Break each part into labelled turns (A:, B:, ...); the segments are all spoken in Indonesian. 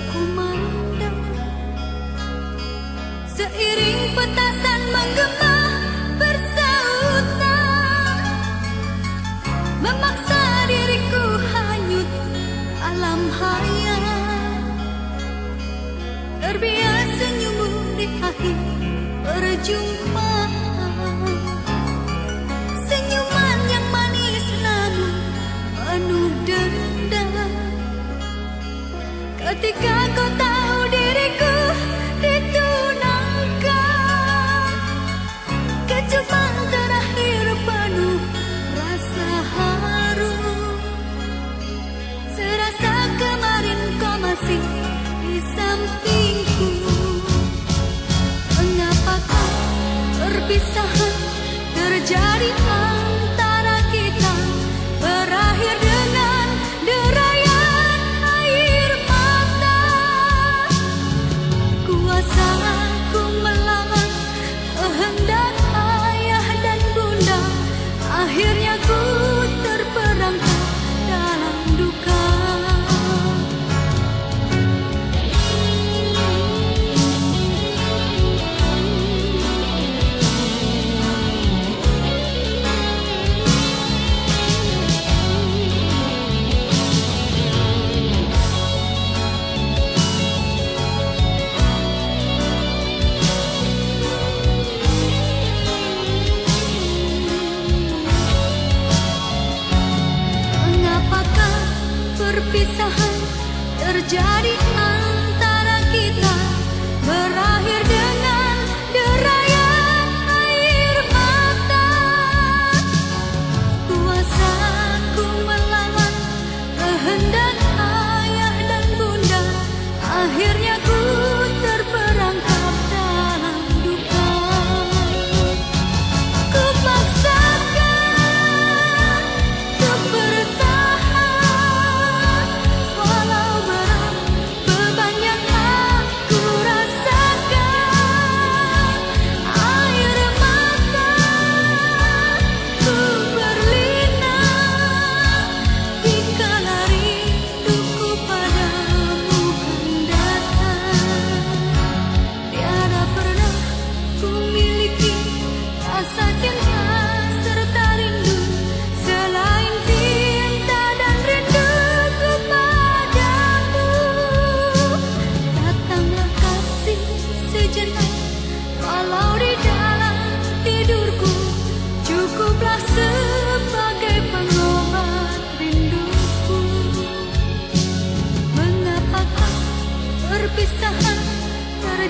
A: berkumandang Seiring petasan menggema bersautan Memaksa diriku hanyut alam haya Terbiasa senyummu di akhir perjumpaan Ketika kau tahu diriku ditunangkan Kecuman terakhir penuh rasa haru Serasa kemarin kau masih di sampingku. Mengapakah perpisahan terjadi perpisahan terjadi antara kita berakhir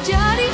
A: Jari